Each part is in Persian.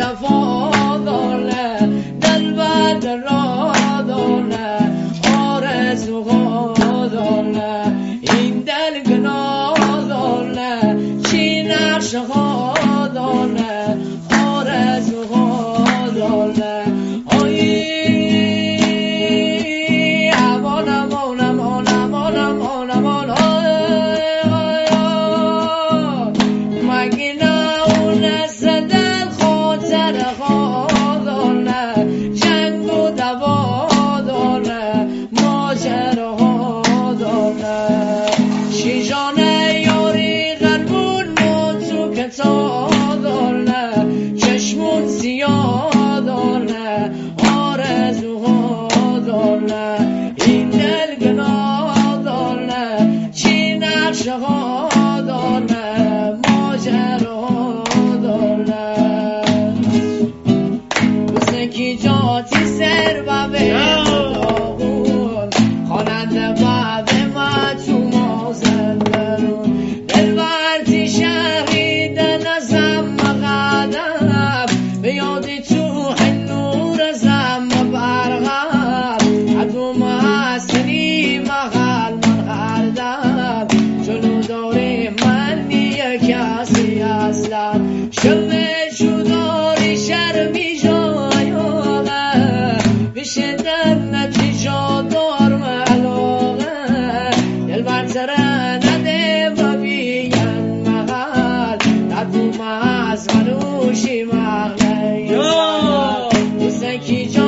صفا داره دل بر را داره آرزوها داره دل گناه تو کتاب داره چشمون سیاه داره آرزوها داره این دل گناه داره چی نقشه ها کسی اصلا شرمی جایانه بشه در نتیجا دار ملاغه دل نده و بیگن مغل ندوم از منوشی مغله دوستکی جاتی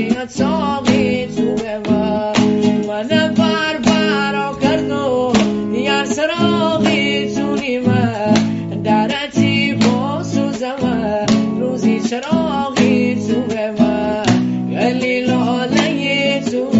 کنجی تاقی تو و سراغی نیمه. سوزمه. روزی چراغی تو من گلی لاله تو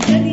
need